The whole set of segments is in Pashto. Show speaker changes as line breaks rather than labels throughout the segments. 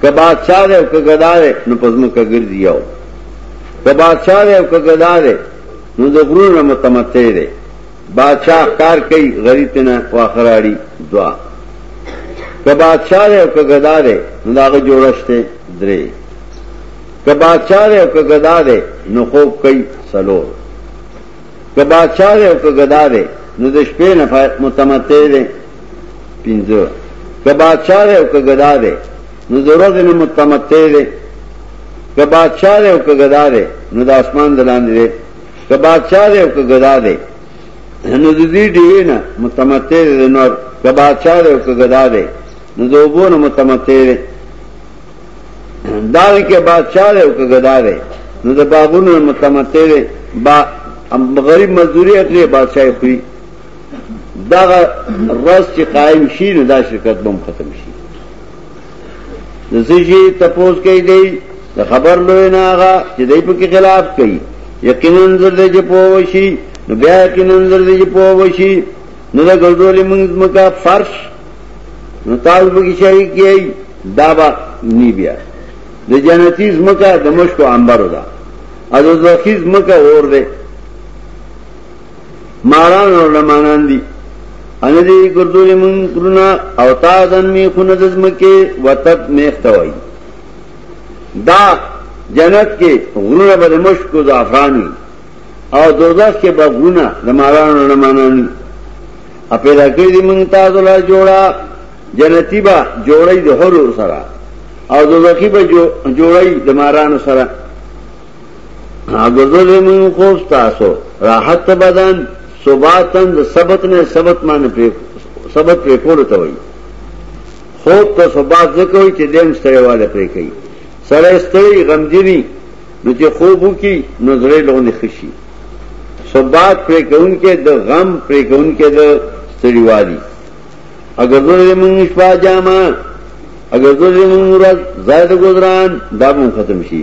که بادشاہ دی او که ګدا دی نو په ځمکه ګرځي یو که بادشاہ دی او که ګدا دی نو د غرونو متمتع دی بادشاہ کار کوي غریب نه واخراړي دوا که بادشاہ دی او که ګدا دی نو داغه جوړشته درې که بادشاہ دی او که ګدا دی نو خوب کوي سلور که بادشاہ دی او که ګدا دی نو د شپې نه متمتع دی پنځه که بادشاہ دی او که ګدا دی نو د ورځې نه متمتع دی که بادشاہ دی او که ګدا دی نو د اسمان د لاندې دی که بادشاہ دی او که ګدا دی نو د دې ډیوې نه متمتع دی نور که بادشاہ دی او که ګدا دی نو د اوبو نه متمتع دی دا کې بادشاہ دی او که ګدا دی نو د باغونو متمتع دی با غریب مزدوری اخلي بادشاہ خوري دغه رس چې قائم شي نو دا شرکت بم ختم شي نسجی تپوس کوي دی د خبر لوی نه هغه چې دای په خلاف کوي یقینا زر دې چې پووشي نو بیا یقینا زر دې چې پووشي نو دا ګرځولې موږ مکا فرش نو تاسو به شریک یې دا به نی بیا د جنتی زمکا د مشکو انبر ده از د خیز مکا اور ده ماران او لمانان دي ان دې ګردولې مون کرنا او تا دن می خونه د زمکه وتت میخته وای دا جنت کې غرونه به مشک او زعفرانی او دوزخ کې به غرونه د ماران او لمانان ا پیدا کړی دي مون تا دلا جوړا جنتی با جوړی د هرو سره او دوزخی به جوړی د ماران سره اګرځولې مې خو تاسو راحت بدن صباتن د سبت نه سبت باندې په سبت په کول ته وایي خوب ته صبات ځکه وایي چې دیم ستړیواله پرې کوي سره ستړي غمجنی نو چې خوب وکي نو زړه لونه خشي صبات پرې کون کې د غم پرې کون کې د ستړیوالي اگر زه موږ شپه جامه اگر زه موږ ورځ زائد گزاران دا مون ختم شي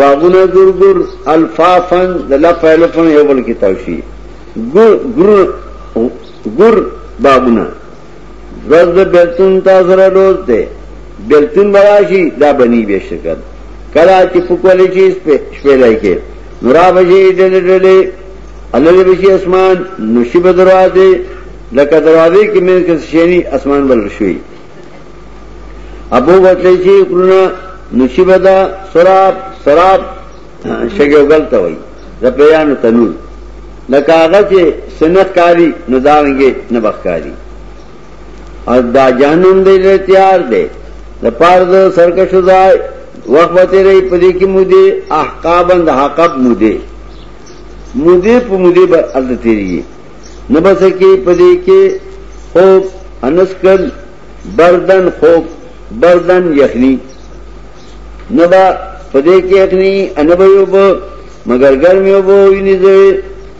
باغونه ګور ګور الفافن د لا پایلو په یو بل کې تاوشي ګور ګور ګور باغونه روز د بیلتون تاسو را روز دی بیلتون براشي دا بنی به شکل کلا چې په کولې چې شپېلای کې نورا بشي ډلې ډلې الله دې بشي اسمان نشي بدروازه لکه دروازه کې مې کې شېني اسمان بل شوي ابو بکر چې کړنه نشي بدا سراب سراب شګو غلطه وای د پیانو تنور لکه هغه چې سنت کاری نو داونګي نه بخکاری او دا جانم دې له تیار دې د پاره د سرکش ځای وخت به تیرې پدې کې مودې احقابند حقب مودې مودې په مودې به ارته تیریږي نه بسکی پدې کې خوب انسکل بردن خوب بردن یخنی نه با پدې کې یخنی ان به یو به مگر ګرمي یو به ویني زه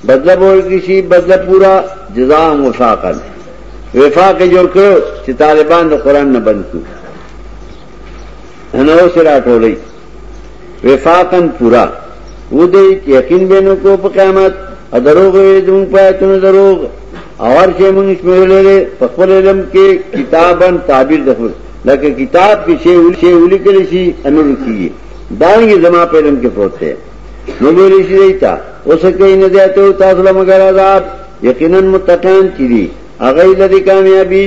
بدله بول کې شي بدله پورا جزاء مشاقل وفاق جوړ کړو چې طالبان د قران نه بند کړو نو سره ټولې وفاقا پورا و دی چې یقین به نو کو په قیامت او دروغ وي دون پاتونو دروغ اور چې موږ شمولې په خپل علم کې کتابن تعبیر د خپل لکه کتاب کې شی ول شی ول کړي شي انور کیږي دا یې زما په علم کې پروت دی نو ویل شي دیتا اوس کې نه دی ته تاسو له مګر عذاب یقینا متقین چي دي هغه لري کامیابی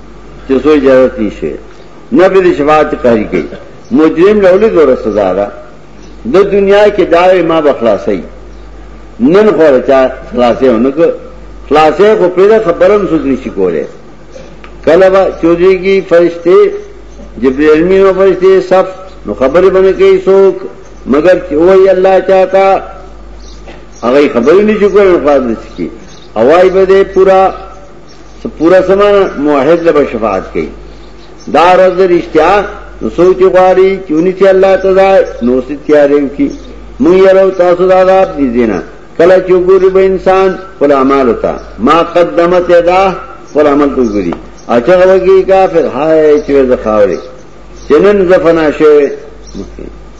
چې څو اجازه نشي نه به د شفاعت قاری کوي مجرم له ولې زور سزا ده د دنیا کې دا ما بخلاصي نن خو راځه خلاصې ونکړه خلاصې خو پیدا خبرم سوچ نشي کوله کله با چوری کی فرشته جبرئیل می نو فرشته صف نو خبره باندې کوي څوک مگر چې وای الله چاته هغه خبرې نشي کولای خلاص نشي اوای به دې پورا څه پورا سمانه موحد له شفاعت کوي دا ورځ د رښتیا نو سوچ غواړي چې ونی چې الله تعالی نو ست تیارې کی مو یو تاسو دا غاب دي دینه کله چې ګوري به انسان خپل اعمال وتا ما قدمت ادا خپل عمل تو ګوري اچھا وږي کافر هاي چې زخاوري چنن زفنا شوه